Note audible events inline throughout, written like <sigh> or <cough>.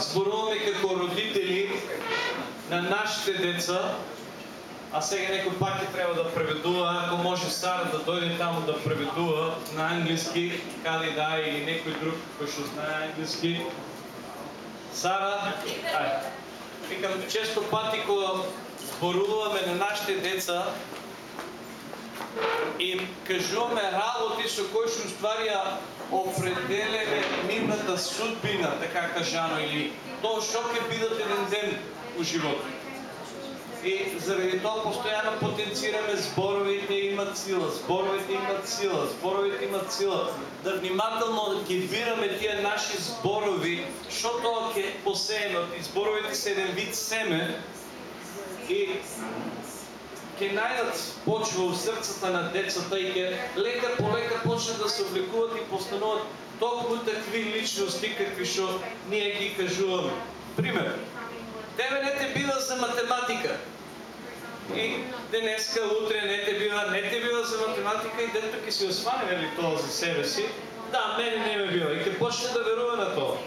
зборуваме како родители на нашите деца, а сега некој пак ќе треба да преведува, ако може Сара да дојде таму да преведува на англиски, каде да или некој друг кој што знае англиски. Сара, ај. Викам, често пати кога зборуваме на нашите деца, им кажуваме работи со кои што ствари определяме нивната судбина, така кажано, или то шок е бидат един ден у живота. И заради то постоянно потенцираме сборовете имат сила, сборовете имат сила, сборовете имат сила. Да внимателно гибираме тия наши сборови, защото ќе посееме. И сборовите се еден вид семе. И најдат почва у срцата на децата и ќе лека по лека почнат да се облекуват и постануват толку такви личности какви што ние ги кажуваме. Пример, Тебе не те бива за математика. И денеска, утре не те бива, не те бива за математика и дето ќе си осване нели тоа за себе си. Да, мене не ме бива и ќе почне да верува на тоа.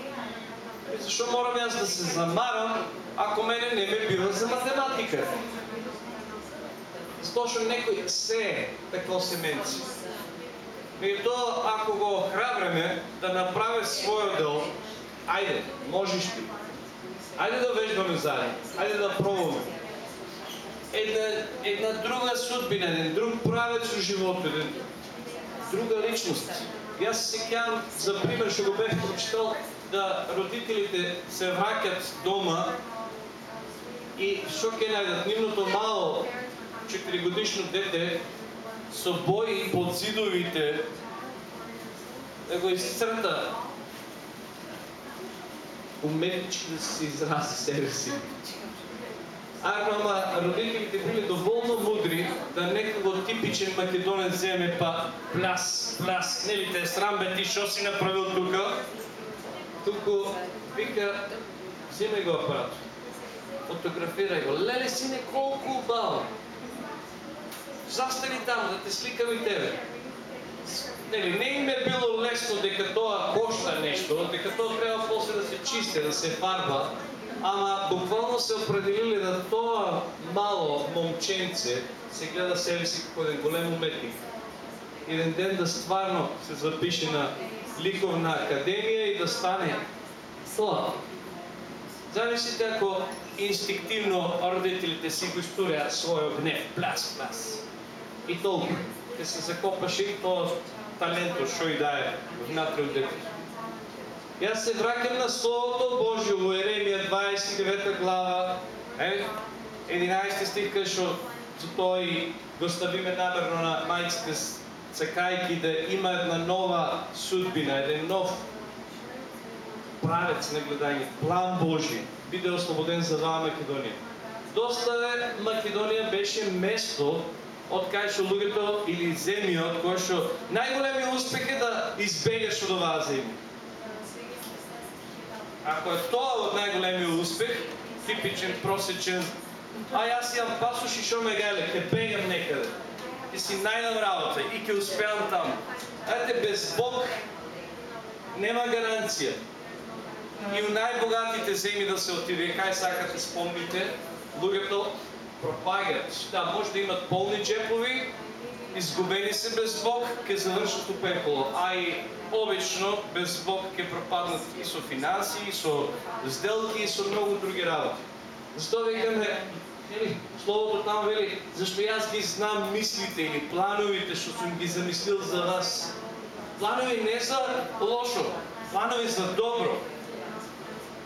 И зашо морам јас да се замарам ако мене не ме бива за математика? Затоа што некој се такво. И тоа ако го охрабреме да направи својот дел, ајде, можеш ти. Айде да вежбаме заедно. Айде да пробваме. Една, една друга судбина, един друг правец у живота, една друга личност. И аз се кям, за пример, ще го бех прочитал, да родителите се вракят дома и што ќе најдат нивното мало 4 годишно дете со бои под зидовите да го изцрта уметнички да се изрази себе си. Ако ама родителите били доволно мудри да некако типичен македонец земе па пляс, пляс, нели те срам бе ти шо си направил тука? Туку вика, взимай го апарат, фотографирай го, леле сине колко убаво. Застани там да те сликам тебе нели, не им е било лесно дека тоа кошта нешто, дека тоа треба после да се чисти, да се фарба, ама буквално се определили да тоа мало момченце се гледа себе си како еден голем уметник. Еден ден да стварно се запише на ликовна академија и да стане тоа. Замислите ако инстинктивно родителите си го историја својот гнев, пляс, пляс. И толку. Ке се закопаше и тоа таленто, што и да е внатре од детето. Јас се враќам на Словото Божјо во Еремија 29 глава, е, 11 стих што за тоа и го ставиме намерно на мајците цекајки да има една нова судбина, еден нов правец на гледање, план Божи, биде ослободен за ваа Македонија. Доста Македонија беше место кај што луѓето или земја од кој што најголемиот успех е да избегаш од оваа земја. Ако е тоа од најголемиот успех, типичен, просечен, а јас имам пасош и шо ме гале, ќе бегам некаде. И си најдам работа и ќе успеам таму. Ете, без Бог нема гаранција. И у најбогатите земји да се отиде, кај сакате спомните, луѓето пропагат. Да, може да имат полни джепови, изгубени се без Бог, ќе завршат у пекло. А и обично без Бог ќе пропаднат и со финанси, и со сделки, и со многу други работи. Зато викаме, ели, Словото там вели, зашто јас ги знам мислите или плановите што сум ги замислил за вас. Планови не за лошо, планови за добро.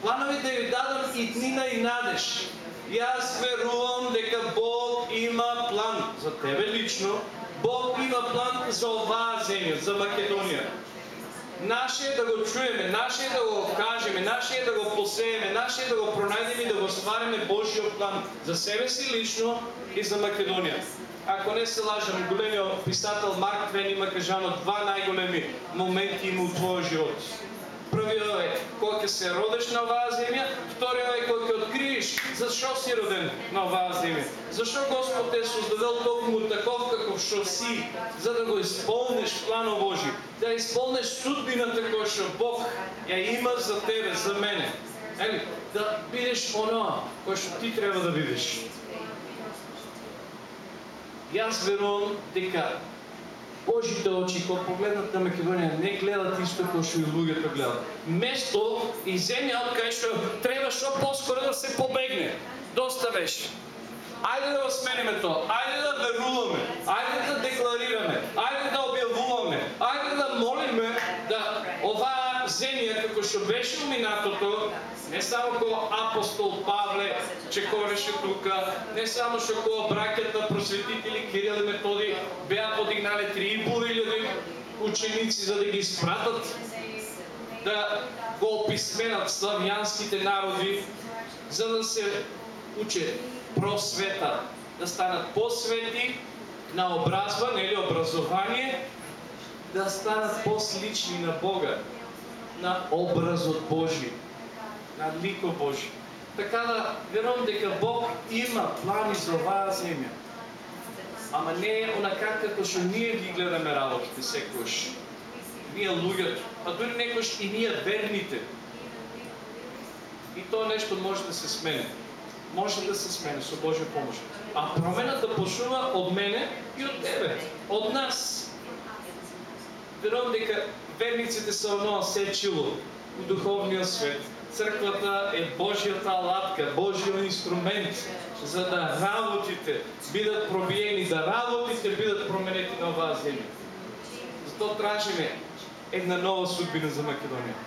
Планови да ви дадам и днина и надеж. Јас верувам дека Бог има план за тебе лично. Бог има план за оваа земја, за Македонија. Наше е да го чуеме, наше е да го кажеме, наше е да го посееме, наше е да го пронајдеме и да го ствариме Божиот план за себе си лично и за Македонија. Ако не се лажам, големиот писател Марк Твен има кажано два најголеми моменти има у твојот живот Првиот е кога ќе се родиш на оваа земја, вториот е кога ќе откриеш зашо си роден на оваа земја. Зашо Господ те создадел токму таков каков што си, за да го исполниш планот Божи, да исполниш судбината која што Бог ја има за тебе, за мене. Ели, да бидеш оно кое што ти треба да бидеш. Јас верувам дека Божите очи, когато погледнат на Македония, не гледат исто, какво ще и другата гледат. Место и земя, откъдето трябваше по-скоро да се побегне. Доста беше. Айде да сменяме то. Айде да веруваме. Айде да декларираме. Айде да обявуваме. Айде да молиме да ова земя, како што беше минатото, не само кога апостол Павле чекореше тука, не само што кога браќата просветители Кирил и Методи беа подигнале 3.500 ученици за да ги испратат да го описменат славјанските народи, за да се уче просвета, да станат посвети на образба, нели образование, да станат послични на Бога, на образот Божи, на лико Божи. Така да верувам дека Бог има плани за оваа земја. Ама не е онака како што ние ги гледаме работите секојаш. Ние луѓето, па дури некојаш и ние верните. И тоа нешто може да се смени. Може да се смени со Божја помош. А промената почнува од мене и од тебе, од нас. Верувам дека верниците се оноа сечило у духовниот свет. Црквата е Божјата алатка, Божјиот инструмент за да работите бидат пробиени, да работите бидат променети на оваа земја. Затоа тражиме една нова судбина за Македонија.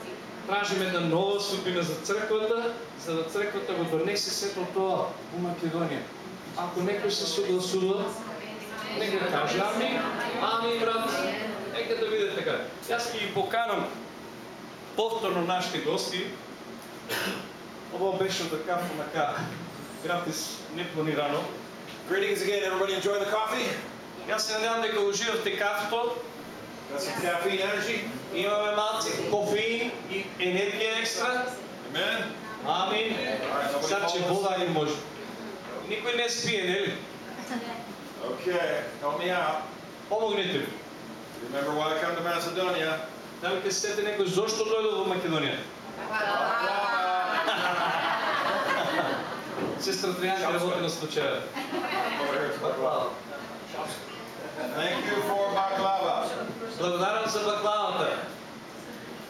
Тражиме една нова судбина за црквата, за да црквата го донесе сето тоа у Македонија. Ако некој се согласува, нека каже ами, ами брат, нека да биде така. Јас ќе ги поканам повторно нашите гости. Ово беше така онака гратис непланирано. Greetings again, everybody enjoying the coffee? Јас се надевам дека уживавте кафето. Got some caffeine energy? Имаме малци кофеин и енергија екстра. Amen? Амин. Alright, nobody Sad че follows? вода не може. Никој не спие, нели? Okay, help me out. Помогнете ми. Remember why I come to Macedonia? Дали ќе се сете некој зошто дојде во Македонија? <laughs> Сестра Тријанка работи на случаја. Over here, it's baklava. Thank you for baklava. Благодарам за баклавата.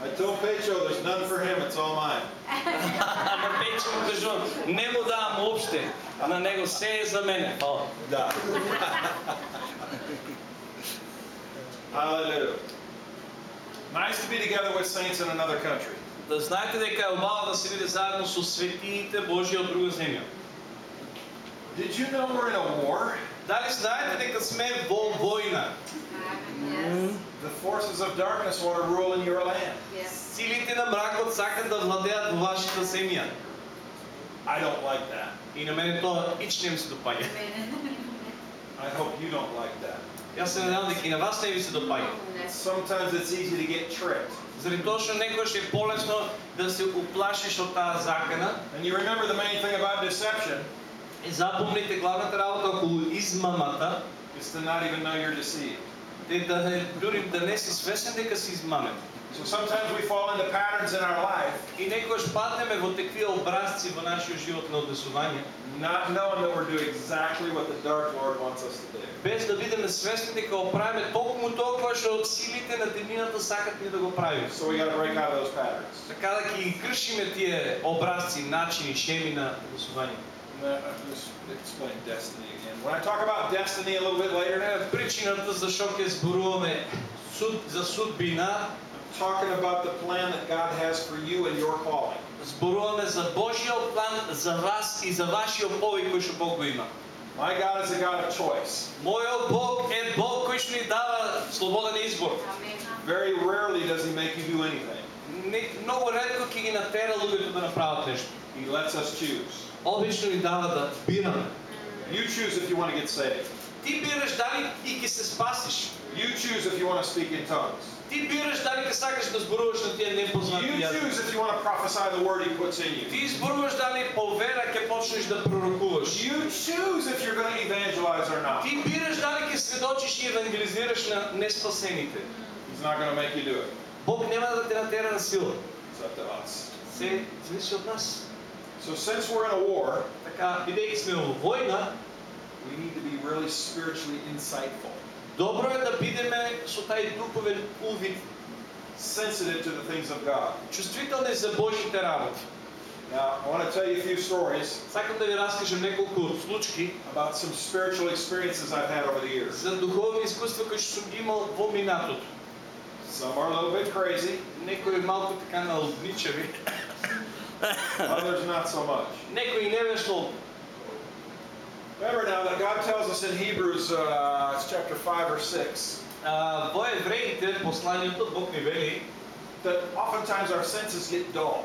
I told Pecho there's none for him, it's all mine. <laughs> Ама Пече му кажувам, не му давам уопште, на него се е за мене. О, Da. <laughs> Hallelujah. Nice to be together with saints in another country. Да знаете дека е убаво да се биде заедно со светиите Божи од друга земја. Did you know we're in a war? Дали знаете дека сме во војна? The forces of darkness want to rule in your land. Силите на мракот сакат да владеат во вашата земја. I don't like that. И на мене тоа ич не ми се допаѓа. I hope you don't like that. Јас се надевам дека и на вас не ви се допаѓа. Sometimes it's easy to get tricked. Заради тоа што некојаш е полесно да се уплашиш од таа закана. And you remember the main thing about deception И запомнете главната работа околу измамата, is to not even know you're deceived. е да не, дури да не си свесен дека си измамен. So sometimes we fall into patterns in our life, И некојаш паднеме во такви образци во нашиот живот на однесување, not knowing that we're doing exactly what the dark Lord wants us to do. без да бидеме свесни дека го правиме токму тоа кое што силите на темнината сакат ние да го правиме. So we got to break out of those patterns. Така да ги кршиме тие образци, начини, шеми на однесување. Explain destiny again. When I talk about destiny a little bit later, Причината зашо ќе зборуваме суд за судбина, talking about the plan that God has for you and your calling. зборуваме за Божиот план за вас и за вашиот повик кој што Бог го има. My God is a God of choice. Мојот Бог е Бог кој што ни дава слободен избор. Very rarely does He make you do anything. Не, многу ретко ќе ги натера луѓето да направат нешто. He lets us choose. Обично ни дава да бираме. You choose if you want to get saved. Ти бираш дали и ќе се спасиш. You choose if you want to speak in tongues. Ти бираш дали ќе сакаш да зборуваш на тие непознати You јазици. choose if you want to prophesy the word He puts in you. Ти изборуваш дали по вера ќе почнеш да пророкуваш. You choose if you're going to evangelize or not. Ти бираш дали ќе сведочиш и евангелизираш на неспасените. He's not going to make you do it. Бог нема да те натера на сила. It's up to us. Се зависи от нас. So since we're in a war, Така, бидейки сме во војна, we need to be really spiritually insightful, добро е да бидеме со тај духовен увид, sensitive to the things of God. чувствителни за Божите работи. Now, I want to tell you a few stories Сакам да ви раскажем неколку случки about some spiritual experiences I've had over the years. за духовни искуства кои што сум ги имал во минатото. Some are a little bit crazy, Некои малку така налудничави, others not so much. некои невешно. Remember now that God tells us in Hebrews, uh, it's chapter 5 or 6, А, во евреите посланието Бог ни вели that oftentimes our senses get dull,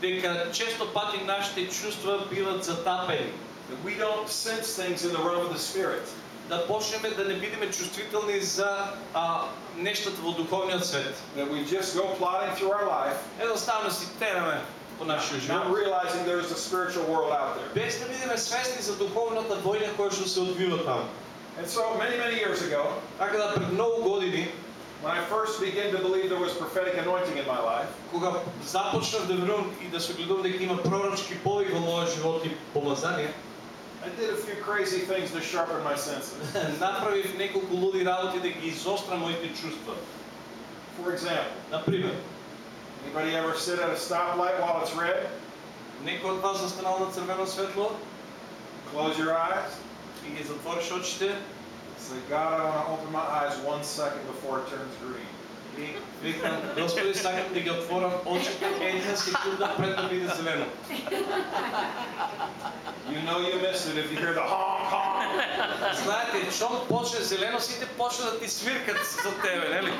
дека често пати нашите чувства биват затапени. that we don't sense things in the realm of the Spirit. Да почнеме да не бидеме чувствителни за а, нештата во духовниот свет. That we just go plodding through our life, Едноставно си тераме по нашиот not живот. realizing there's a spiritual world out there. Без да бидеме свесни за духовната војна која што се одвива таму. And so many, many years ago, Така да пред многу години, when I first began to believe there was prophetic anointing in my life, кога започнав да верувам и да се гледам дека има пророчки повик во мојот живот и помазание, I did a few crazy things to sharpen my senses. направив неколку луди работи да ги изострам моите чувства. For example, Например, anybody ever sit at a stoplight while it's red? некој од вас застанал на црвено светло Close your eyes. и ги затвориш очите Say, God, I want to open my eyes one second before it turns green. и викам, Господи, сакам да ги отворам очите една секунда пред да биде зелено. You know you missed it if you hear the honk honk. Знаете, чом почне зелено, сите почне да ти свиркат за тебе, нели?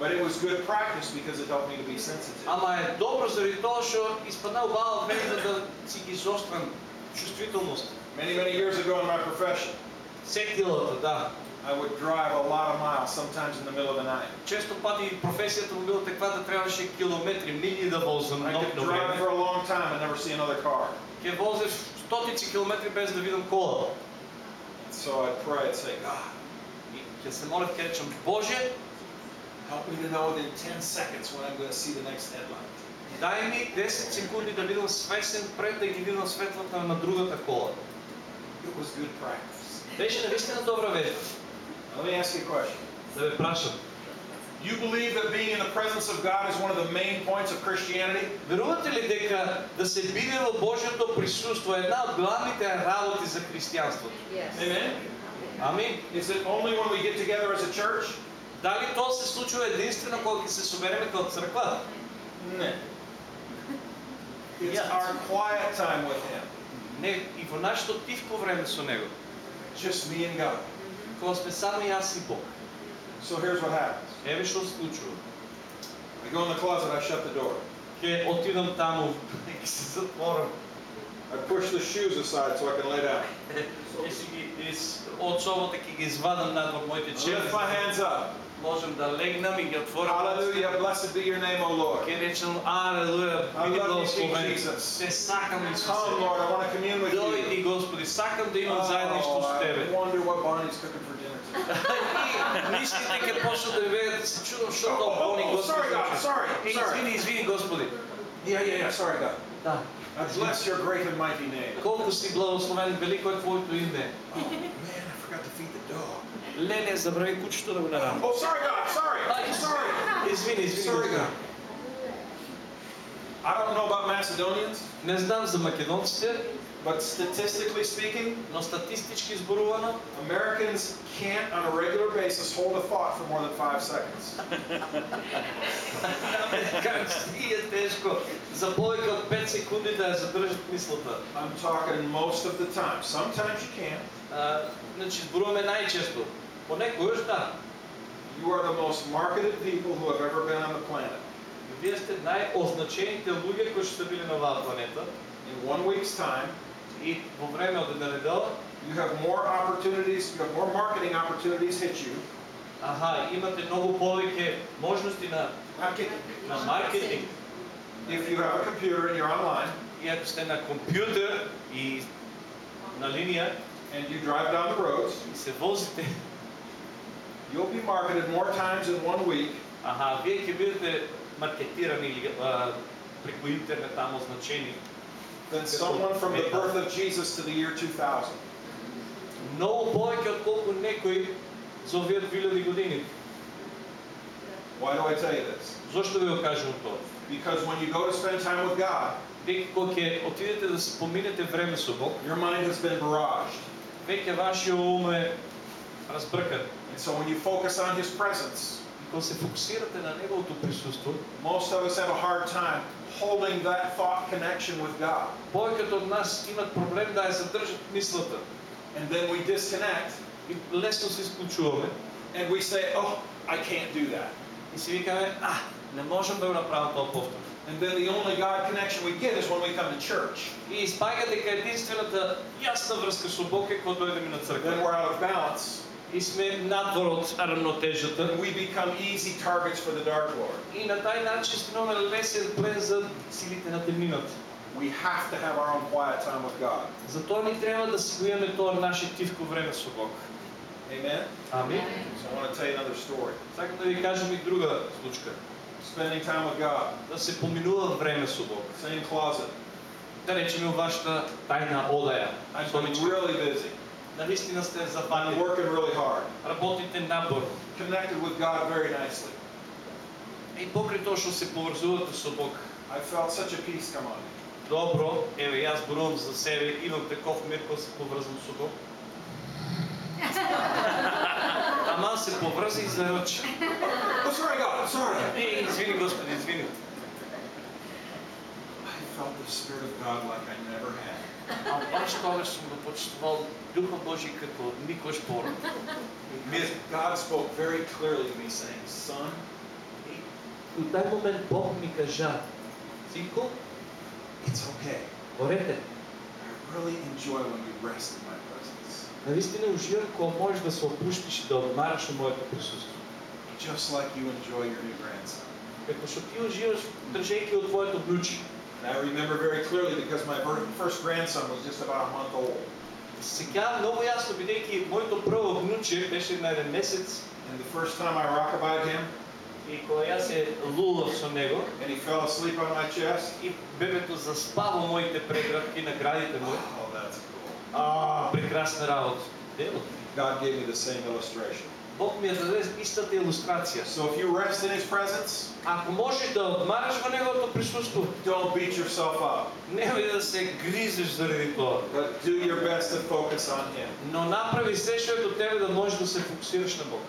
But it was good practice because it helped me to be sensitive. Ама е добро заради тоа што испадна убава мене за да си ги изострам чувствителност. Many, many years ago in my profession, Сетилата, да. I would drive a lot of miles, sometimes in the middle of the night. Често пати професията му била таква да трябваше километри, мили да возам I could нокно drive for време. a long time and never see another car. Ке возев стотици километри без да видам кола. So I'd pray and say, God, И ќе се молев, ќе речам, Боже, help me to know within 10 seconds when I'm going to see the next headlight. дай ми 10 секунди да бидам свесен пред да ги видам светлата на другата кола. It was good practice. Беше наистина добра вест. Let me ask you a question. Да ве прашам. You believe that being in the presence of God is one of the main points of Christianity? Верувате ли дека да се биде во Божјото присуство е една од главните работи за христијанството? Amen? Амин. Is it only when we get together as a church? Дали тоа се случува единствено кога се собереме како црква? No. It's Yes. our quiet time with Him. Не, и во нашето тивко време со него. Just me and God. Кога сме само јас и Бог. So here's what happens. Еве што се случува. I go in the closet, I shut the door. Ќе отидам таму <laughs> и се затворам. I push the shoes aside so I can lay down. Ги из од собата ќе ги извадам надвор моите чевли. lift my hands up. Hallelujah, blessed be your name, O Lord. Kjeričan, aleluja, vidjelo smo me. Come, Lord, I want to commune with you. Dojdi, oh, I wonder what Bonnie's cooking for dinner tonight. Mislite kad počnu da već. Sorry, God, sorry, sorry. Yeah, yeah, yeah, sorry, God. Da. I bless your great and mighty name. Koliko si blagosloven, veliko je tvoje ime. Oh, man, dog. Лене, забрави кучето да го нарам. Oh, sorry, God. Sorry. Ай, Sorry. Извини, извини. Sorry, Господи. God. I don't know about Macedonians, Не знам за македонците, but statistically speaking, но статистички зборувано, Americans can't on a regular basis hold a thought for more than five seconds. американците и е тешко за повеќе од 5 секунди да ја задржат мислата. I'm talking most of the time. Sometimes you can. А, значи зборуваме најчесто. Понекогаш да. You are the most marketed people who have ever been on the planet. Вие сте најозначените луѓе кои што се били на оваа планета In one week's time, и во време од една недела, you have more opportunities, you have more marketing opportunities hit you. аха, имате многу повеќе можности на Marketing. на маркетинг. If you have a computer and you're online И ако сте на компјутер и на линија and you drive down the roads, и се возите, you'll be marketed more times in one week аха, вие ќе бидете маркетирани или а, преку интернет тамо значени. than someone from the birth of Jesus to the year 2000. Многу повеќе од колку некој за овие 2000 години. Why do I tell you this? Зошто ви го кажувам тоа? Because when you go to spend time with God, Веќе кога ќе отидете да се поминете време со Бог, your mind has been barraged. веќе вашиот ум е разбркан. And so when you focus on His presence, И кога се фокусирате на неговото присуство, most of us have a hard time holding that thought connection with God. повеќето од нас имат проблем да ја задржат мислата. And then we disconnect И лесно се исклучуваме and we say, oh, I can't do that. и си викаме, а, не можам да го направам тоа повторно. And then the only God connection we get is when we come to church. И испаѓа дека единствената јасна врска со Бог е кога дојдеме на Then црква. we're out of balance И сме надвор and we become easy targets for the Dark Lord. И на тај начин становаме лесен плен за силите на темнината. We have to have our own quiet time with God. Затоа ни треба да си го имаме тоа наше тивко време со Бог. Amen? Амин. So I want to tell you another story. Сакам да ви кажем и друга случка. Spending time with God. Да се поминува време со Бог. Same closet. Да речеме вашата. I've been Соничка. really busy. Наистина сте I'm зафанати. working really hard. Работите набор. Connected with God very nicely. И покрај тоа што се поврзувате со Бог, I felt such a peace come on me. добро, еве јас зборувам за себе, имам таков мир кога се поврзам со Бог. Ама се поврзи и зарочи. I'm sorry, God. I'm sorry. Е, извини Господи, извини. I felt the Spirit of God like I never had. А баш тогаш сум го почувствувал Духа Божи како никош порано. God spoke very clearly to me saying, son, И у тај момент Бог ми кажа, Синко, it's okay. борете. I really enjoy when you rest in my presence. Наистина уживам кога можеш да се опуштиш и да одмараш на моето присуство. Just like you enjoy your new grandson. Како што ти уживаш држејќи од твоето внуче. And I remember very clearly because my ver- first grandson was just about a month old. Сега много ясно, бидејќи моето прво внуче беше на еден месец And the first time I rockabouted him, и кога јас се лулав со него and he fell asleep on my chest. и бебето заспава во моите преградки на градите мои. Oh, that's cool. А, прекрасна работа. Дело. God gave me the same illustration. Бог ми ја даде истата илустрација. So if you rest in His presence, Ако можеш да одмараш во неговото присуство, don't beat yourself up, немој да се гризеш заради but do your best to focus on Him. Но направи се што е тебе да можеш да се фокусираш на Бог.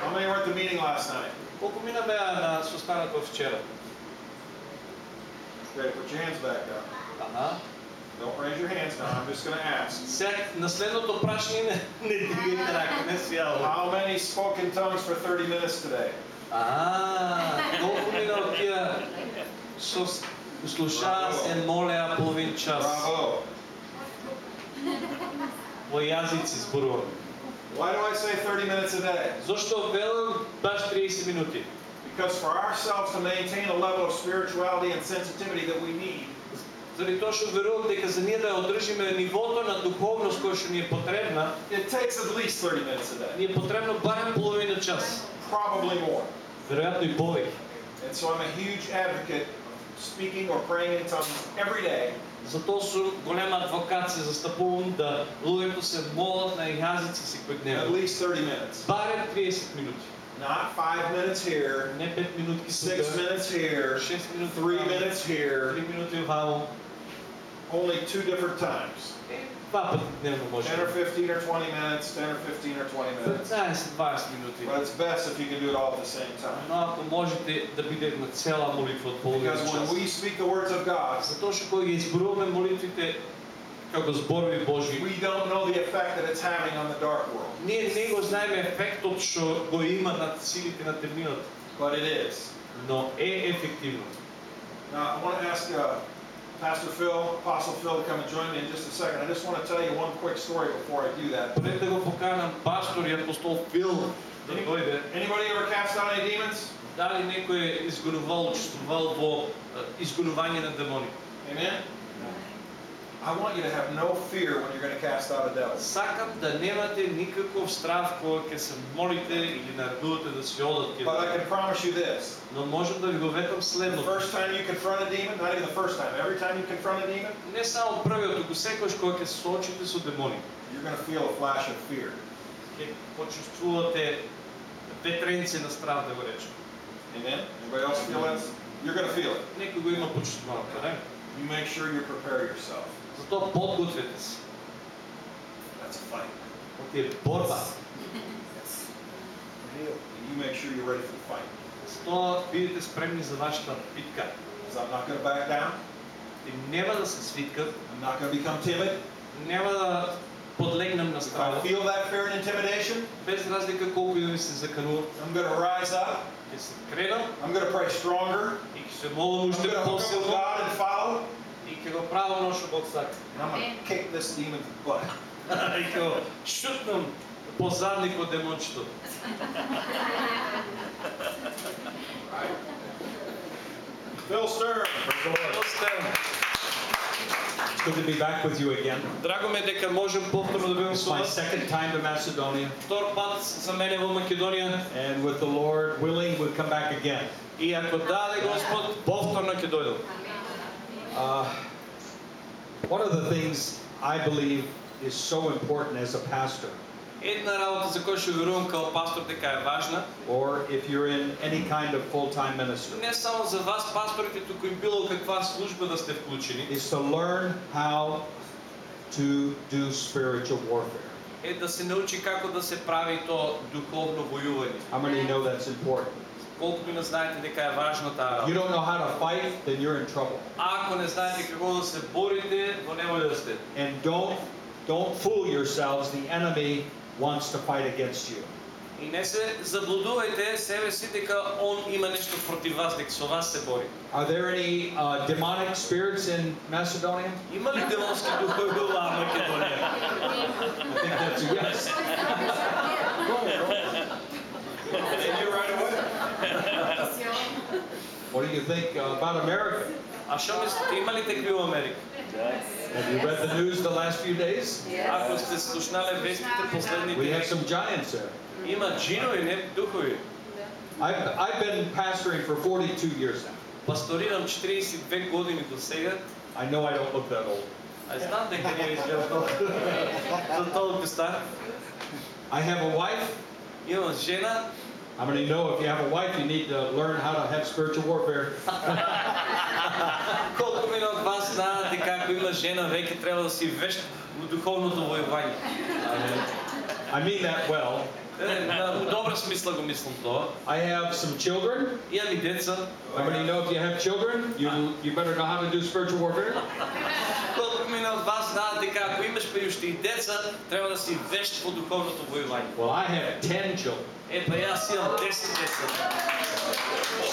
How many were at the meeting last night? Колку мина беа на состанокот вчера? Okay, put your hands back up. Ага. Don't raise your hands now. I'm just going to ask. Сега, на следното прашање не, не дигайте рака, не си јаво. How many spoke in tongues for 30 minutes today? А, колку мина од тие со слушаа се молеа половин час Bravo. во јазици зборувам. Why do I say 30 minutes a day? Зошто велам баш 30 минути? Because for ourselves to maintain a level of spirituality and sensitivity that we need, Заради тоа што верувам дека за ние да ја одржиме нивото на духовност која што ни е потребна, it takes at least 30 minutes a day, ни е потребно барем половина час. probably more. Веројатно и повеќе. And so I'm a huge advocate of speaking or praying in tongues every day Затоа сум голема адвокат се застапувам да луѓето се молат на јазици at секојдневно. least 30 minutes. Барем 30 минути. Not five minutes here, Не 5 минутки six тука, minutes here, 6 минути three ваму, minutes here, 3 минути ваму. only two different times. Е, Два пати дневно може. 10 or 15 or 20 minutes, 10 or 15 or 20 minutes. 15-20 минути. But it's best if you can do it all at the same time. Но ако можете да биде на цела молитва од половина Because when час. we speak the words of God, Затоа што кога ги изборуваме молитвите како зборови Божи, we don't know the effect that it's having on the dark world. ние не го знаеме ефектот што го има над силите на темнината, But it is. но е ефективно. Now, I want to ask uh, Pastor Phil, Apostle Phil, to come and join me in just a second. I just want to tell you one quick story before I do that. Пред да го поканам пастор и апостол Фил да дојде, Anybody ever cast out any demons? дали некој е изгонувал, учествувал во е, изгонување на демони? Amen? I want you to have no fear when you're going to cast out a devil. Сакам да немате никаков страв кога ќе се молите или наредувате да се одат ке But I can promise you this. Но можам да ви го ветам The следното. first time you confront a demon, not even the first time, every time you confront a demon, Не само првиот, туку секогаш кога ќе се соочите со демони, you're going to feel a flash of fear. ќе почувствувате ветренци на страв да го речем. Amen? Anybody else feel that? You're going to feel it. Некој го има почувствуваното, не? You make sure you prepare yourself. Затоа подгответе се. That's a fight. Ова е борба. You make sure you're ready for the fight. Затоа бидете спремни за вашата битка. Because I'm not going to back down. И нема да се свиткат, I'm not going to become timid. нема да подлегнем на If I страва. feel that fear and intimidation, Без разлика колко и да ми се заканува, I'm going to rise up. ќе се кренам I'm going to pray stronger. и ќе се молам I'm уште going to hook up with посилно God and follow. i ќе го правам ношу Бог сака. I'm gonna kick this demon's butt. и ќе го шутнам по задникот демончето. Phil Stern. Phil Stern. It's good to be back with you again. Драго ми е дека можам повторно да бидам со My вас. second time to Macedonia. Втор пат за мене во Македонија. And with the Lord willing, we'll come back again. И ако даде Господ, повторно ќе дојдам. Uh, one of the things I believe is so important as a pastor, Една работа за која што верувам како пастор дека е важна, or if you're in any kind of full-time ministry, не само за вас пасторите, туку и било каква служба да сте вклучени, is to learn how to do spiritual warfare. е да се научи како да се прави то духовно војување. How many of you know that's important? Колку не знаете дека е важна таа If you работа. don't know how to fight, then you're in trouble. А ако не знаете како да се борите, во невоља да сте. And don't don't fool yourselves. The enemy wants to fight against you. И не се заблудувајте себе си дека он има нешто против вас, дека со вас се бори. Are there any uh, demonic spirits in Macedonia? Има ли демонски духови во оваа Македонија? I think that's a yes. <laughs> And you right away. What do you think uh, about America? А што мислите, има ли такви во Америка? Have you read the news the last few days? Ако сте слушнале вестите We последните, have some giants there. има джинови, не духови. I've, I've been pastoring for 42 years now. Пасторирам 42 години до сега, I know I don't look that old. а знам дека не изгледам толку за толку стар. I have a wife. Имам жена, How many know if you have a wife, you need to learn how to have spiritual warfare? <laughs> колку мина од вас знаат дека ако има жена, веќе треба да си вешт во духовното војување. I mean that well. Е, на- Во добра смисла го мислам тоа. I have some children. Имам и деца. How many know if you have children, you, you better know how to do spiritual warfare? Колку мина од вас знаат дека ако имаш па и уште и деца, треба да си вешт во духовното војување. Well, I have 10 children. Е, па јас имам 10 деца.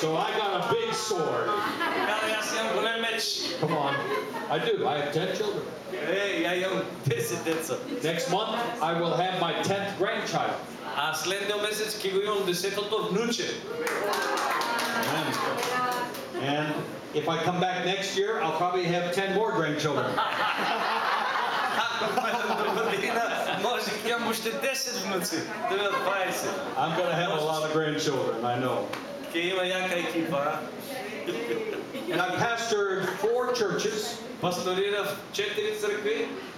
So I got a big sword. Каде јас имам голем меч. Come on. I do. I have 10 children. Е, ја имам 10 деца. Next month, I will have my 10th grandchild. А следниот месец ќе го имам десетото внуче. And if I come back next year, I'll probably have 10 more grandchildren. <laughs> I'm going to have a lot of grandchildren, I know. and I've pastored four churches.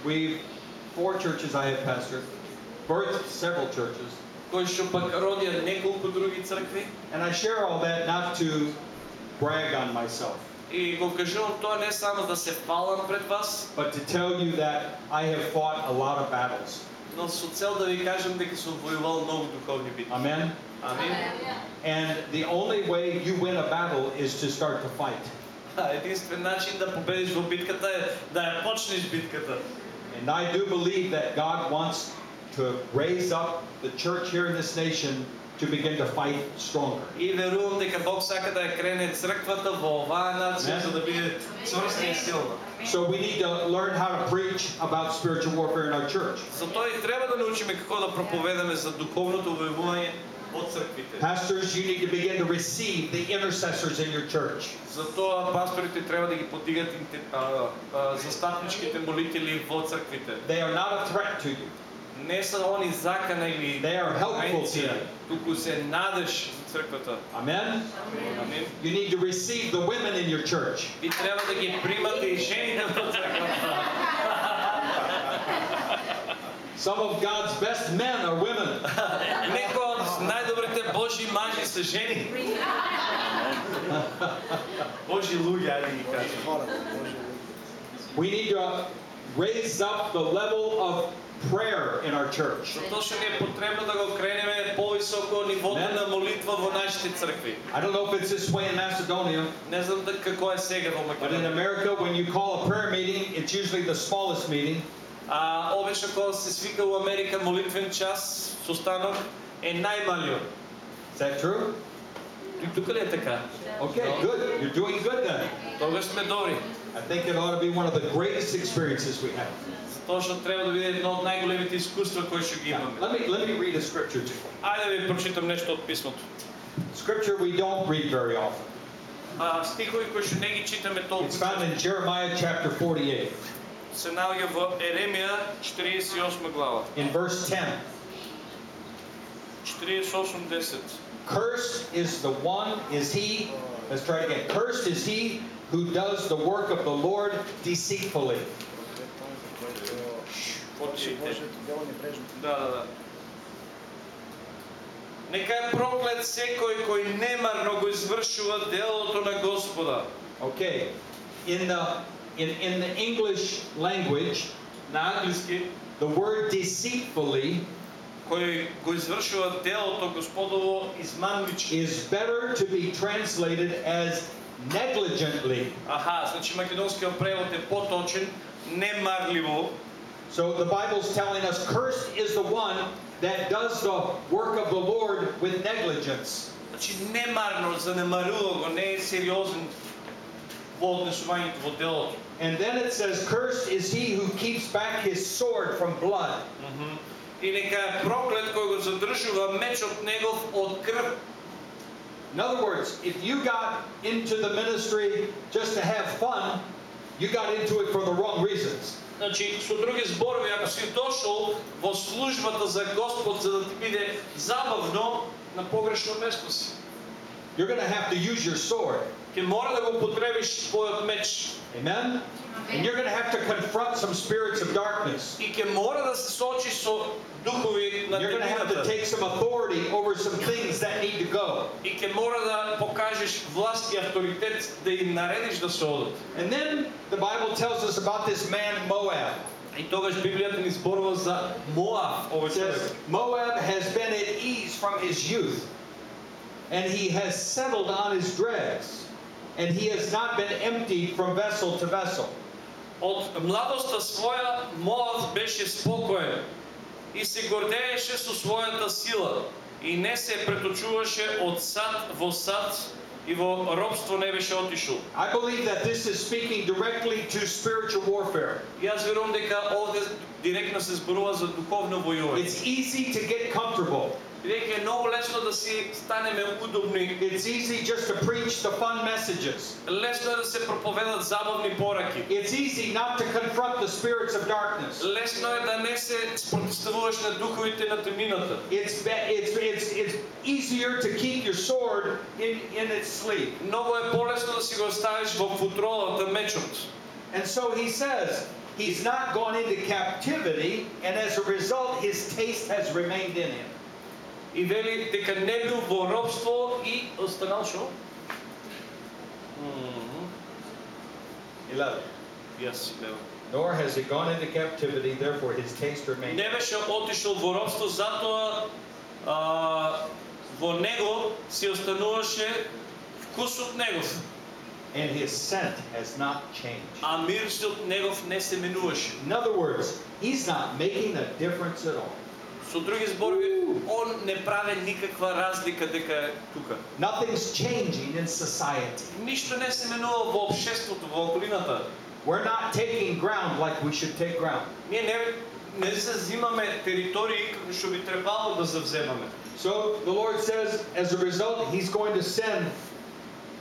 We've four churches I have pastored, birthed several churches. And I share all that not to brag on myself. И го кажувам тоа не само да се фалам пред вас, but to tell you that I have fought a lot of battles. но со цел да ви кажам дека сум војувал многу духовни битки. Amen? Амин. And the only way you win a battle is to start to fight. А, Единствен начин да победиш во битката е да ја почнеш битката. And I do believe that God wants to raise up the church here in this nation to begin to fight stronger. И верувам дека Бог сака да ја крене црквата во оваа нација Не. за да биде цврста и силна. So we need to learn how to preach about spiritual warfare in our church. Затоа и треба да научиме како да проповедаме за духовното војување во црквите. Pastors, you need to begin to receive the intercessors in your church. Затоа пасторите трябва да ги подигат инте- а, а, застапничките молители во црквите. They are not a threat to you. Не са они закана или They are helpful to конкуренција, you. туку се надеж за црквата. Amen? Амин. You need to receive the women in your church. И трябва да ги примате и жените во црквата. Some of God's best men are women. Некои од најдобрите Божи мажи се жени. Божи луѓе, ајде ги кажем. We need to raise up the level of prayer in our church. Затоа што ни е потребно да го кренеме повисоко нивото Amen. на молитва во нашите цркви. I don't know if it's this way in Macedonia, Не знам да како е сега во but in Македонија. America, when you call a prayer meeting, it's usually the smallest meeting. А обично кога се свика во Америка молитвен час, состанок е најмалиот. Is that true? И тука ли е така? Okay, good. You're doing good then. Тогаш сме добри. I think it ought to be one of the greatest experiences we have. Тоа што треба да биде едно од најголемите искуства кои што ги Now, имаме. let me let me read a scripture to you. Ајде да ви прочитам нешто од писмото. Scripture we don't read very often. А, стихови кои што не ги читаме толку. It's found in Jeremiah chapter 48, се наоѓа во Еремија 48 глава. in verse 10. 48:10. Cursed is the one, is he, let's try it again. Cursed is he who does the work of the Lord deceitfully. Да, да, да. Нека е проклет секој кој немарно го извршува делото на Господа. Okay, in the in, in the English language, На англиски, the word deceitfully кој го извршува делото Господово измамнички. is better to be translated as negligently. Аха, значи македонскиот превод е поточен, немарливо. So the Bible's telling us cursed is the one that does the work of the Lord with negligence. Значи немарно, занемарува го, не е сериозен во однесувањето во делото. And then it says, Cursed is he who keeps back his sword from blood. И нека е проклет кој го задржува мечот негов од крв. In other words, if you got into the ministry just to have fun, you got into it for the wrong reasons. Значи, со други зборови, ако си дошол во службата за Господ за да ти биде забавно, на погрешно место си. You're going to have to use your sword. Ке мора да го потребиш твојот меч. Amen? And you're going to have to confront some spirits of darkness. И ке мора да се соочиш со духови на You're going to have to темнината. take some authority over some things that need to go. И ке мора да покажеш власт и авторитет да им наредиш да се одат. And then the Bible tells us about this man Moab. И тогаш Библијата ни зборува за Моав, овој It says, човек. Moab has been at ease from his youth, and he has settled on his dregs, and he has not been emptied from vessel to vessel. Од младоста своја Моав беше спокоен и се гордееше со својата сила и не се преточуваше од сад во сад и во робство не беше отишол. I believe that this is speaking directly to spiritual warfare. Јас верувам дека овде директно се зборува за духовно војување. It's easy to get comfortable. Бидејќи е многу лесно да си станеме удобни. It's easy just to preach the fun messages. Лесно е да се проповедат забавни пораки. It's easy not to confront the spirits of darkness. Лесно е да не се спротивуваш на духовите на темнината. It's, be- it's, it's, it's easier to keep your sword in, in its sleeve. Многу е полесно да си го оставиш во футролата мечот. And so he says, he's not gone into captivity, and as a result, his taste has remained in him. И вели дека не бил во робство и останал шо? 11. Јас лево. Nor has he gone into captivity, therefore his taste remained. Не беше отишол во робство, затоа а, во него си остануваше вкусот негов, And his scent has not changed. а мирисот негов не се менуваше. In other words, he's not making a difference at all. Со други зборови, он не прави никаква разлика дека е тука. Nothing's changing in society. Ништо не се менува во општеството, во околината. We're not taking ground like we should take ground. Ние не, не се взимаме територии како што би требало да завземаме. So the Lord says, as a result, He's going to send,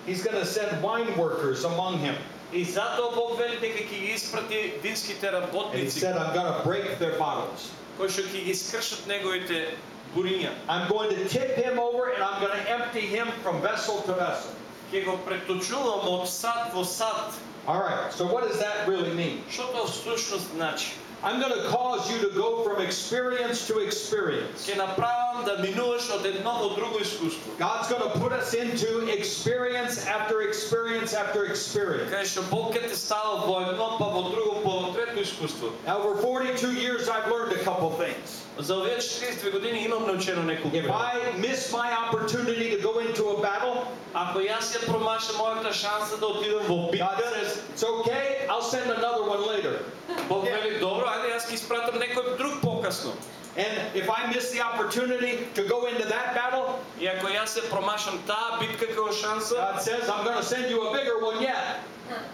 He's going to send wine workers among him. И затоа Бог вели дека ќе ги испрати винските And He работници said, I'm going to break their bottles. кои што ќе ги скршат неговите буриња. I'm going to tip him over and I'm going to empty him from vessel to vessel. Ќе го преточувам од сад во сад. All right, so what does that really mean? Што тоа всушност значи? I'm going to cause you to go from experience to experience. Ќе направам да минуваш од едно во друго искуство. God's going to put us into experience after experience after experience. Кај што Бог ќе те става во едно, па во друго, па во трето искуство. Now, over 42 years, I've learned a couple things. За овие 42 години имам научено неколку. If I miss my opportunity to go into a battle, Ако јас ја промашам мојата шанса да отидам во God битка, says, it's okay, I'll send another one later. Бог вели добро, ајде јас ќе испратам некој друг покасно. And if I miss the opportunity to go into that battle, И ако јас се промашам таа битка како шанса, God says, I'm going to send you a bigger one yet.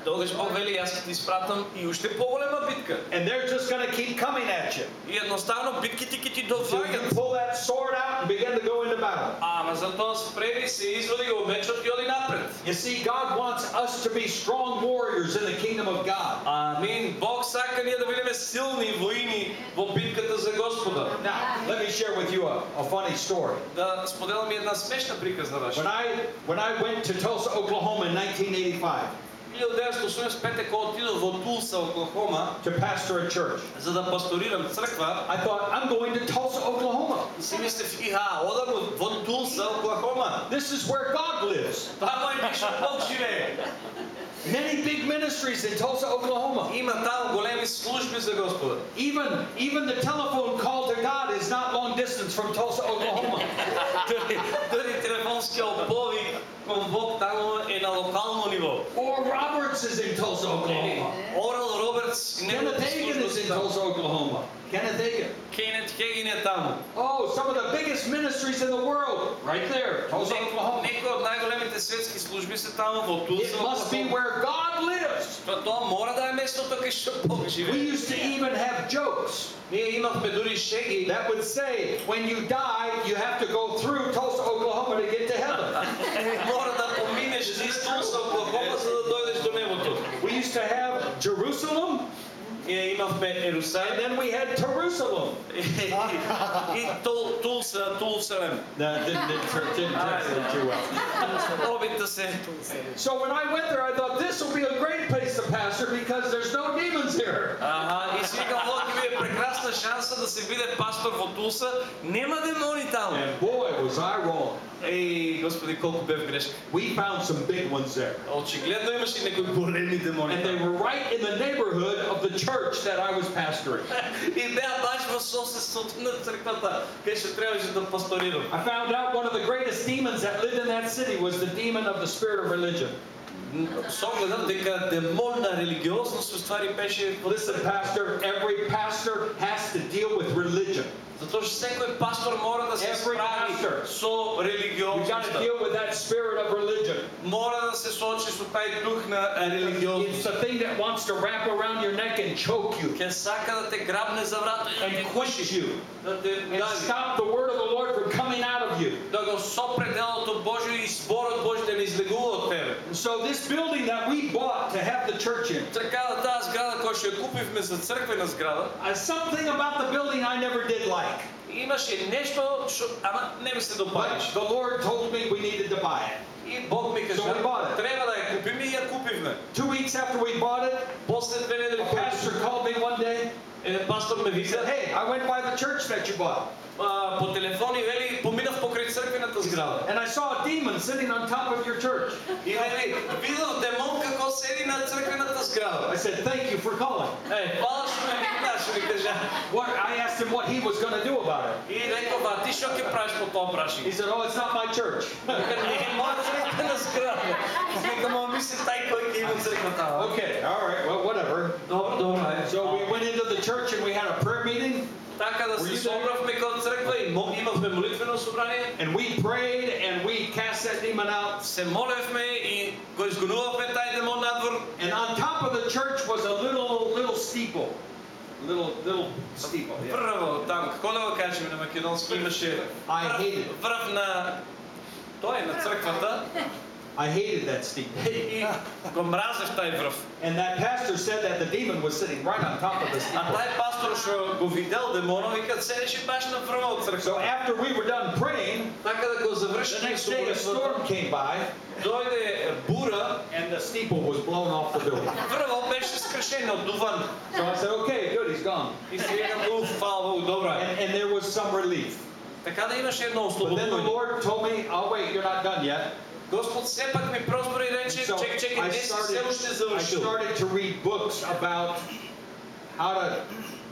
тогаш Бог вели јас ќе ти испратам и уште поголема битка. And they're just going to keep coming at you. И едноставно битките ќе ти So you доаѓаат. pull that sword out and begin to go into battle. Ама за тоа спреми се извади го мечот и оди напред. You see, God wants us to be strong warriors in the kingdom of God. Амин. Бог сака ние да бидеме силни воини во битката за Господа. Now, let me share with you a, a funny story. Да споделам и една смешна приказна When ваша. I when I went to Tulsa, Oklahoma in 1985 1985 кога отидов во Тулса, Оклахома, to pastor a church, за да пасторирам црква, I thought I'm going to Tulsa, Oklahoma. си мислев, иха, одам во Тулса, Оклахома. This is where God lives. Таму е вишен Бог живее. Many big ministries in Tulsa, Oklahoma. Има таму големи служби за Господа. Even even the telephone call to God is not long distance from Tulsa, Oklahoma. Дори, дори телефонскиот повик конвок на локално ниво. Oral Roberts is in Tulsa, Oklahoma. Oral Roberts Kenneth не is in Tulsa, Oklahoma. Kenneth Hagin. Кенет Хегин е таму. Oh, some of the biggest ministries in the world, right there, Tulsa, Oklahoma. Некои од најголемите светски служби се таму во Тулса. It must be Оклахома. where God lives. Тоа тоа мора да е местото кај што Бог We живее. used to even have jokes Ние имавме дури шеги that would say, when you die, you have to go through Tulsa, Oklahoma to get to heaven. Мора да поминеш низ Тулса, Оклахома, за да дојдеш до небото. We used to have Jerusalem, Ние имавме and Ерусалим then we had Jerusalem. <laughs> и <laughs> Тул, Тулса, Тулсалем. That didn't, didn't, didn't translate too well. Обита се. So when I went there, I thought this will be a great place to pastor because there's no demons here. Аха, и си викам, ова ќе биде прекрасна шанса да се биде пастор во Тулса. Нема демони таму. And boy, was I wrong. Еј, господи, колку бев грешка. We found some big ones there. Очигледно имаше некои големи демони And they таму. were right in the neighborhood of the church that I was pastoring. <laughs> И беа баш во соседството на црквата, кај што требаше да пасторирам. I found out one of the greatest demons that lived in that city was the demon of the spirit of religion. Со гледам дека демон на религиозност уствари беше Listen, pastor, every pastor has to deal with religion. Затоа што секој пастор мора да се Every справи pastor. со You got to религиозноста. deal with that spirit of religion. Мора да се соочи со тај дух на It's религиозност. the thing that wants to wrap around your neck and choke you Ке сака да те грабне за врата и да and те quench куши, you да те and дави, stop the word of the Lord from coming out of you. да го сопре делото Божјо и зборот Божји да не излегува од тебе. And so this building that we bought to have the church in, Така да таа зграда која што ја купивме за црквена зграда, uh, something about the building I never did like. имаше нешто што ама не ми се But допаѓаше. the Lord told me we needed to buy it. И Бог ми кажа, So we bought it. треба да ја купиме и ја купивме. Two weeks after we bought it, После две недели a pastor called me one day еден пастор ме He said, вика, hey, I went by the church that you bought, а, по телефон и вели поминав покрај црквената зграда. and I saw a demon sitting on top of your church. И вели видов демон како седи на црквената зграда. I said, thank you for calling. Е, фала што ме викнаш, ми кажа. What, I asked him what he was going to do about it. И реков, а ти што ќе правиш по тоа He прашање? said, oh, it's not my church. Вика, не е моја црквена зграда. Викам, ама мисли тај кој ќе има црквата. okay, all right, well, whatever. Добро, добро, ајде. So we went into the church and we had a prayer meeting, Така да Were се you there? собравме кај црква и мо- имавме молитвено собрание. and we prayed and we cast that demon out. Се молевме и го изгонувавме тај демон надвор. And on top of the church was a little, little steeple. little little steeple. Yeah. Прво, там, како да го кажеме на македонски, имаше I врв, hate it. врв на тој на црквата I hated that steeple. <laughs> and that pastor said that the demon was sitting right on top of the steeple. So after we were done praying, the next day a storm came by. and the steeple was blown off the building. so I said, okay, good, he's gone. and, and there was some relief. But then the Lord told me, oh wait, you're not done yet. Господ сепак ми прозбори и рече, So чекай, чекай, I не си се started, уште I завршил. started to read books about how to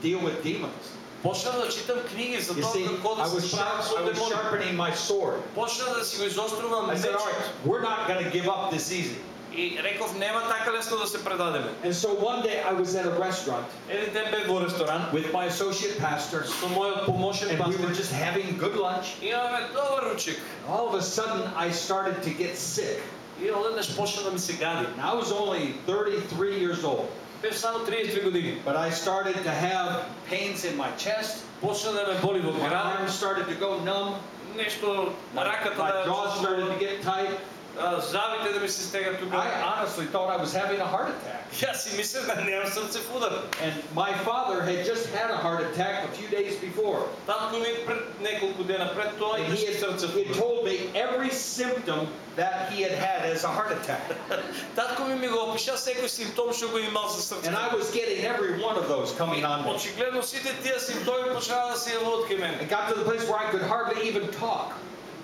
deal with demons. Почнав да читам книги за You тоа see, како да I was, се sharp, справам со I was демони. sharpening my sword. Почнав да си го изострувам I said, all мечот. right, we're not going to give up this easy. И реков, нема така лесно да се предадеме. And so one day I was at a restaurant Еден ден бев во ресторан with my associate pastor, со мојот помошен and we пастор. were just having good lunch. Имаме добар ручек. All of a sudden, I started to get sick. И одеднаш почна да ми се гади. And I was only 33 years old, Бев само 33 години. but I started to have pains in my chest. Почна да ме боли во My града. arms started to go numb. Нешто My, раката my да jaw started to get tight. а, завите да ми се стегат тука. I honestly thought I was having a heart attack. Јас <laughs> си мислев да немам срцев удар. And my father had just had a heart attack a few days before. Татко ми пред неколку дена пред тоа And he имаше had, срцев he had удар. told me every symptom that he had had as a heart attack. <laughs> Татко ми ми го опиша секој симптом што го имал за срце. And I was getting every one of those coming on me. Очигледно сите тие симптоми почнаа да се јавуваат кај мене. It got to the place where I could hardly even talk.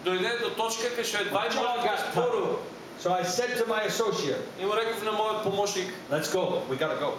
Дојде до точка кај што едва Jaw можев да got спорувам. tight. So I said to my associate, И му реков на мојот помошник, let's go, we gotta go.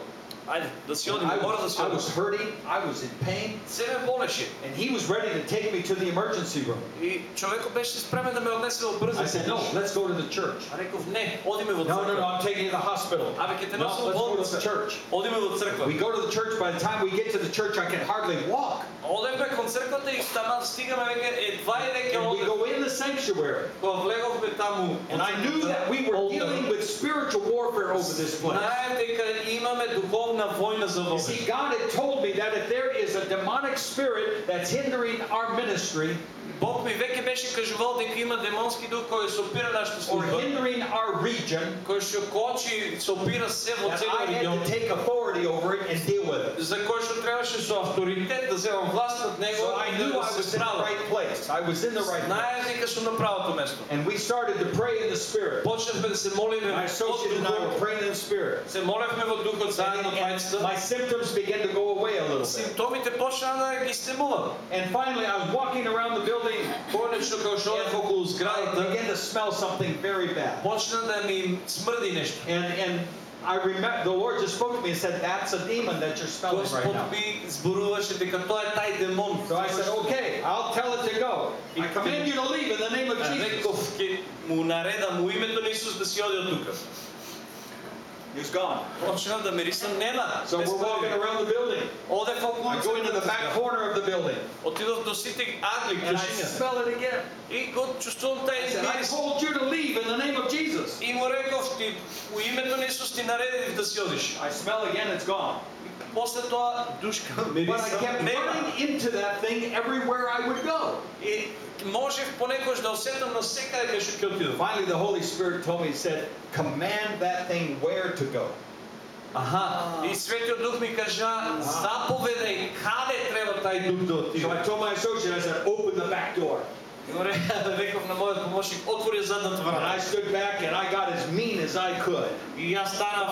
ајде, да си I одиме, мора да was, си I одиме. was hurting, I was in pain, Се ме болеше. and he was ready to take me to the emergency room. И човекот беше спремен да ме однесе во брза. I said, no, let's go to the church. А реков, не, одиме во No, no, no, црква. I'm taking you to the hospital. Абе, ќе те No, носам во let's go to болница. the church. Одиме во We црква. go to the church, by the time we get to the church, I can hardly walk. Одевме кон црквата и стана стигаме веќе едва и веќе And we одев. go in the sanctuary. Кога влеговме таму, And I knew that we were dealing with spiritual warfare over this place. Знаем дека имаме духовна војна за You see, Бога. God had told me that if there is a demonic spirit that's hindering our ministry Бог ми веќе беше кажувал дека има демонски дух кој се опира нашата or служба, hindering our region, кој што кочи, се опира се во that целиот I had регион, to take authority over it and deal with it. за кој што требаше со авторитет да земам власт над него So I и knew да I се was in the справам. right place. I was in the right place. Знаеш дека сум на правото место. And we started to pray in the spirit. Почнавме да се молиме My од associate and I were духот. praying in the spirit. Се молевме во духот заедно And двајцата. my symptoms began to go away a little bit. Симптомите почнаа да ги стемувам. And finally, I was walking around the building. Конечно, кога што одев околу I зградата, began to smell something very bad. почна да ми смрди нешто. And and I remember the Lord just spoke to me and said, "That's a demon that you're smelling right Господ now." ми зборуваше дека тоа е тај демон. So I said, "Okay, I'll tell it to go. I command you to leave in the name of Jesus." Реков, ќе му наредам у името на Исус да си оди од тука. He's gone. Почнав да мирисам, нема. So we're walking around the building. Одев околу I go into the back corner of the building Отидов до сите агли, and I кашиња. smell it again. И го чувствувам I тај said, "I мирис. told you to leave in the name of Jesus." И му реков, ти у името на Исус ти наредив да си одиш. I smell again. It's gone. После тоа душка But I мирисам, kept нема. running into that thing everywhere I would go. И можев понекогаш да осетам на секаде кај што ќе отидам. Finally, the Holy Spirit told me, He said, "Command that thing where to go." Аха. И Светиот Дух ми кажа, заповедај каде треба тај дух да So I отиде. told my associate, I said, "Open the back door." И му ре- реков на мојот помошник, отвори задната And врата. I stood back and I got as mean as I could. И јас станав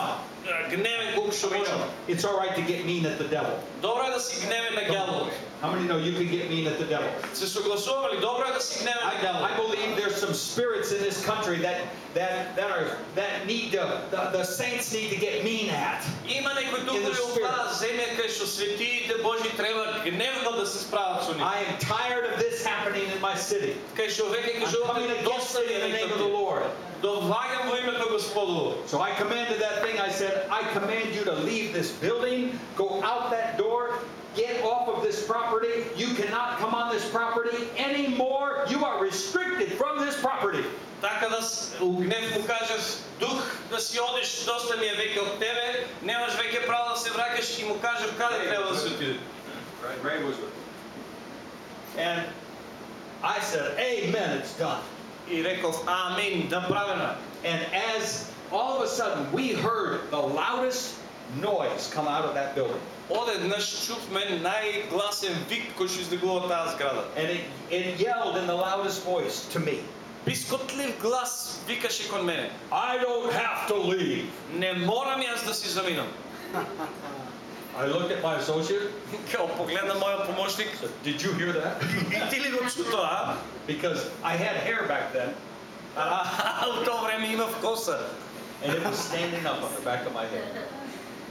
е, гневен колку што можам. It's all right to get mean at the devil. Добро е да си гневен на ѓаволот. How many know you can get mean at the devil? Се согласували, добро е да си гневен на I, I ѓаволот. believe there's some spirits in this country that that that are that need to the, the saints need to get mean at. Има некои In духови the во spirit. оваа земја кај што светиите Божи треба гневно да се справат со нив. I am tired of this happening in my city. Кај што веќе I'm coming кажувате against доста it in the е name of the Lord. Довлагам во името Господово. So I commanded that thing. I said, I command you to leave this building, go out that door, get off of this property. You cannot come on this property anymore. You are restricted from this property. Така да с- у гнев му кажеш, дух да си одиш, доста ми е веќе од тебе, немаш веќе право да се се враќаш и му кажем каде треба да се отиде. Ray was with And I said, Amen, it's done. И реков, амин, направено. And as all of a sudden we heard the loudest noise come out of that building. Одеднаш чувме најгласен вик кој што издигува таа зграда. And it, it yelled in the loudest voice to me, Бискотлив глас викаше кон мене. I don't have to leave. Не морам јас да си заминам. I looked at my associate, <laughs> Као погледна мојот помошник. said, Did you hear that? <laughs> И ти ли го чу тоа? Because I had hair back then, <laughs> А, у тоа време имав коса. and it was standing up on the back of my head.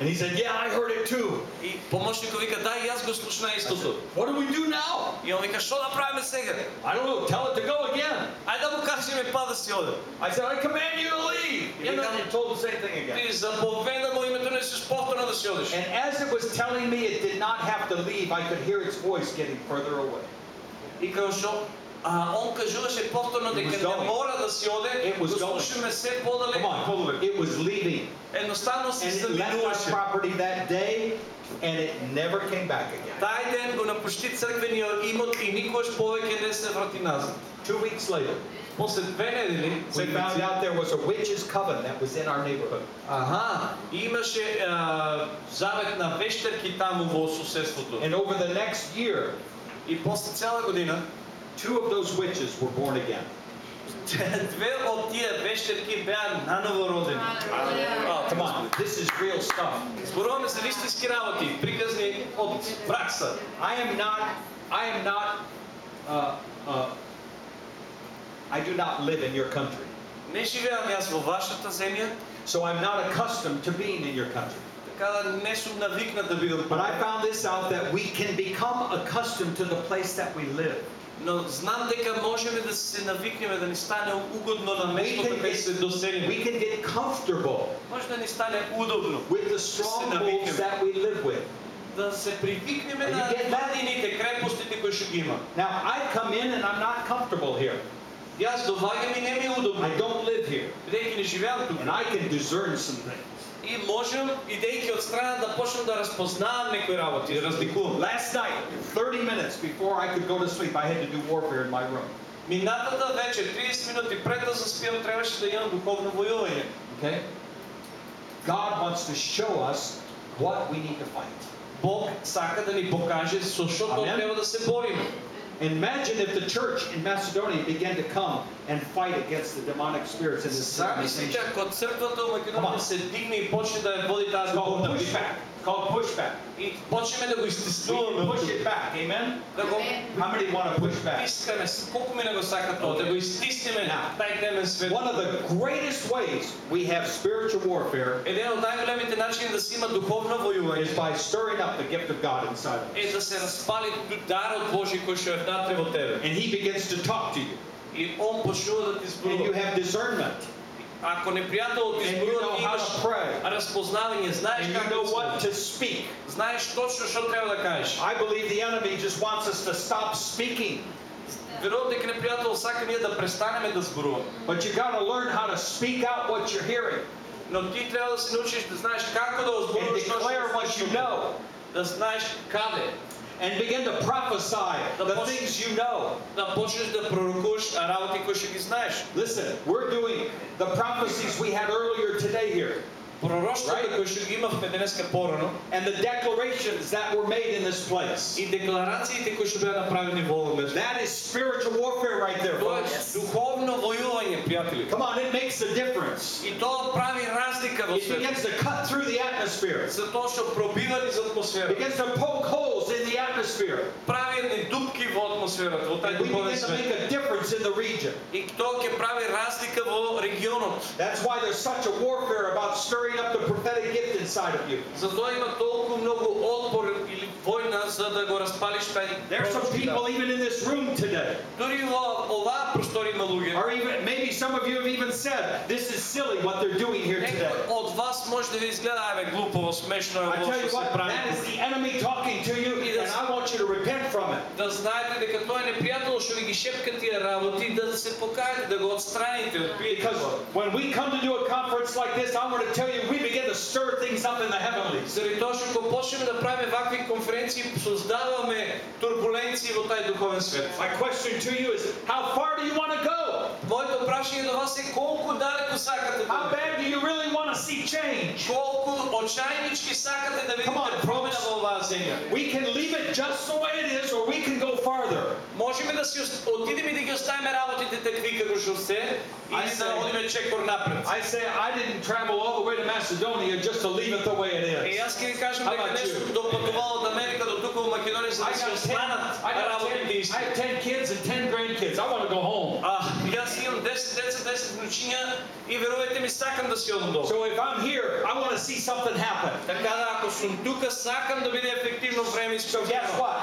And he said, Yeah, I heard it too. И помошникот вика, дај и јас го слушна истото. What do we do now? И он вика, што да правиме сега? I don't know, tell it to go again. Ајде да му кажеме па да си оде. I said, I command you to leave. And then he told the same thing again. Ти заповедам во името на Исус повторно да си одиш. And as it was telling me it did not have to leave, I could hear its voice getting further away. И како што а, он кажуваше повторно It дека was не going. мора да си оде, It was го going. слушаме се Come подалеку. on, it was leaving. Едноставно се And it left our заминуваше. property that day, and it never came back again. Тај ден го напушти црквениот имот и никош повеќе не се врати назад. Two weeks later, После две недели we found седмици, out there was a witch's coven that was in our neighborhood. Аха, имаше а, завет на вештерки таму во соседството. And over the next year, И после цела година two of those witches were born again. две од тие вештерки беа наново родени. А, Come on, this is real stuff. Зборуваме за вистински работи, приказни од пракса. I am not, I am not, uh, uh, I do not live in your country. Не живеам јас во вашата земја, So I'm not accustomed to being in your country. така да не сум навикнат да бидам But I тука. found this out that we can become accustomed to the place that we live. Но знам дека можеме да се навикнеме да ни стане угодно на We местото can кај се get, доселиме. we can get comfortable Може да ни стане удобно with the strongholds that we live with. да се привикнеме Are you на getting that? владините, крепостите кои што ги има. Now, I come in and I'm not comfortable here. Јас доваѓам и не ми е удобно, I don't live here. бидејќи не живеам And тука. I can discern some things. И можем, идејќи од страна да почнам да разпознавам некои работи, да разликувам. Last night, 30 minutes before I could go to sleep, I had to do warfare in my room. Минатата вечер, 30 минути пред да заспиам, требаше да имам духовно војување. Okay? God wants to show us what we need to fight. Бог сака да ни покаже со што Амен. треба да се бориме. Imagine if the church in Macedonia began to come and fight against the demonic spirits in this Замислите civilization. ако црквата во Come on. Македонија се дигне и почне да ја води таа It's called духовна битка. pushback. Called pushback. И почнеме да го We изтиснуваме, can push it back. Amen? да го How many want to push back? искаме, колку ми не го сака тоа, да го изтиснеме Now, тај темен свет. One of the greatest ways we have spiritual warfare Еден од најголемите начини да се има духовно војување is by stirring up the gift of God inside of us. е да се распали дарот Божи кој што е внатре во тебе. And He begins to talk to you. И он почнува да ти And you зборува. have discernment. Ако непријателот ти And you зборува, know ти how имаш to pray. разпознавање, знаеш And you како know да what се- to speak. знаеш точно што треба да кажеш. I believe the enemy just wants us to stop speaking. Верувам дека непријателот сака ние да престанеме да зборуваме. But you got to learn how to speak out what you're hearing Но ти треба да се научиш да знаеш како да and озборуваш тоа declare што what you know да знаеш каде, and begin to prophesy the things you know. да почнеш да пророкуваш работи кои што ги знаеш. Listen, we're doing the prophecies we had earlier today here Пророштвото Right. кои што ги имавме денеска порано and the declarations that were made in this place. и декларациите кои што беа направени во овој место. That is spiritual warfare right there, Тоа folks. е духовно војување, пријатели. Come on, it makes a difference. И тоа прави разлика во It светот. begins to cut through the atmosphere. За тоа што пробива низ It атмосфера. begins to poke holes in the atmosphere. Прави едни дупки во атмосферата, во тај And we духовен begin to свет. make a difference in the region. И тоа ќе прави разлика во регионот. That's why there's such a warfare about stirring up the prophetic gift inside of you. Затоа има толку многу отпор или војна за да го распалиш тај There's some пророчки дар. people even in this room today, Дури во оваа простори има луѓе. or even maybe some of you have even said, "This is silly what they're doing here today." Некој од вас може да ви изгледа аве глупово, смешно е I во tell што you се what, прави. that is the enemy talking to you, and I want you to repent да знаете дека тоа е непријателно што ви ги шепка тие работи, да се покаете, да го отстраните, одбиете Because го. when we come to do a conference like this, I want to tell you, we begin to stir things up in the heavenlies. Заради тоа што кога почнеме да правиме вакви конференции, создаваме турбуленции во тај духовен свет. My question to you is, how far do you want to go? Моето прашање до вас е колку далеко сакате How да bad do you really want to see change? Колку очајнички сакате да Come on, видите промена folks. во оваа земја? We can leave it just the way it is, or we can go farther. Можеме да си ост- отидеме и да ги оставиме работите такви како што се I или да say- одиме чекор напред. I say I didn't travel all the way to Macedonia just to leave it the way it И is. јас ќе ви кажам How дека about нешто you? допатувало од Америка до тука во Македонија за I да се I got, ten, I have 10 kids and 10 grandkids. I want to go home. Ah, јас имам 10 деца, 10 внучиња и веројатно ми сакам да си одам дома. So if I'm here, I want to see something happen. Така да ако сум тука, сакам да биде ефективно време што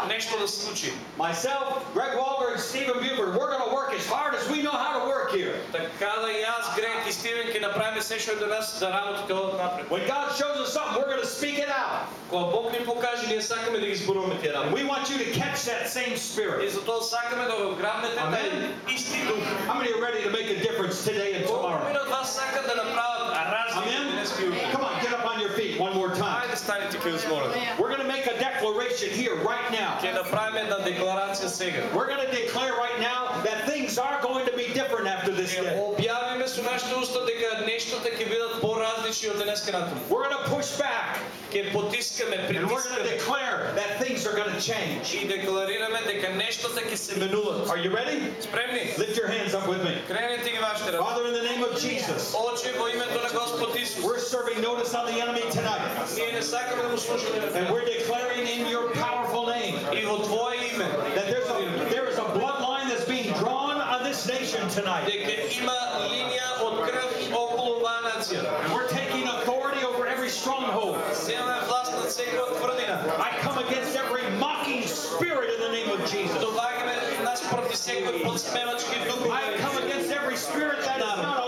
нешто да се случи. Myself, Greg Wolter and Stephen Buber, we're going to work as hard as we know how to work here. Така да јас, Грег и Стивен ќе направиме се што до нас да работиме напред. When God shows us something, we're going to speak it out. Кога Бог ни покаже, ние сакаме да ги зборуваме тие And работи. we want you to catch that same И spirit. затоа сакаме да го грабнете Амен. тај исти дух. How many are ready to make a difference today and Колку tomorrow? мина од вас сакат да направат разлика Amen? денес и утре? Come on, get up on your feet one more time. Ајде станете ќе вас молам. We're going to make a declaration here right now. Ќе направиме една декларација сега. We're going to declare right now that things are going to be different after this Ќе day. објавиме со нашите уста дека нештата ќе бидат поразлични од денеска натаму. We're going to push back Ќе потискаме, and we're going to притискаме declare that things are going to change. и декларираме дека нештата ќе се менуваат. Are you ready? Спремни? Lift your hands up with me. Кренете ги вашите ръце. Father, in the name of Jesus, Оче во името на Господ Исус. we're serving notice on the enemy tonight. Ние не сакаме да му слушаме And we're declaring in your powerful name и во Твое име that tonight. And we're taking authority over every stronghold. I come against every mocking spirit in the name of Jesus. I come against every spirit that is not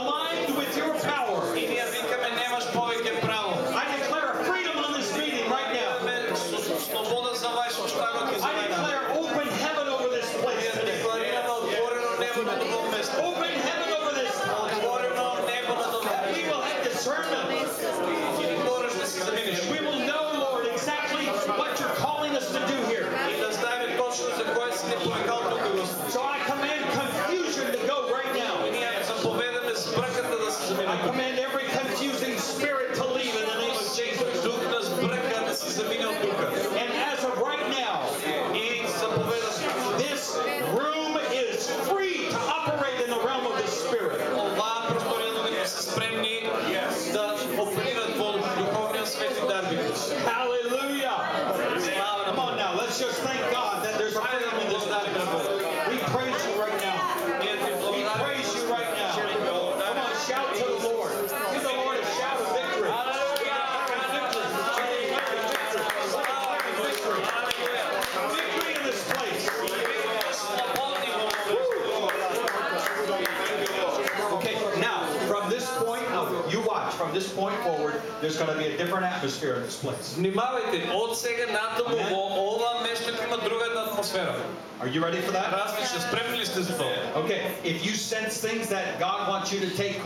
there's going to be a different atmosphere in this place. Внимавајте, од сега натаму Амен. во ова место ќе има друга една атмосфера. Are you ready for that? Различна, спремни ли сте за тоа? Okay, if you sense things that God wants you to take,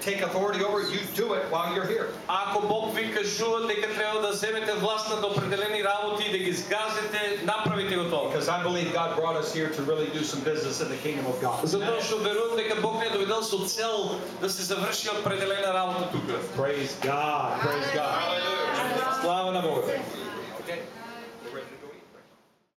take authority over, you do it while you're here. Ако Бог ви кажува дека треба да земете власт над определени работи и да ги згазите, направите го тоа. Because I believe God brought us here to really do some business in the kingdom of God. Затоа што верувам дека Бог не е доведал со цел да се заврши определена работа тука. Praise God, praise God. Слава на Бога.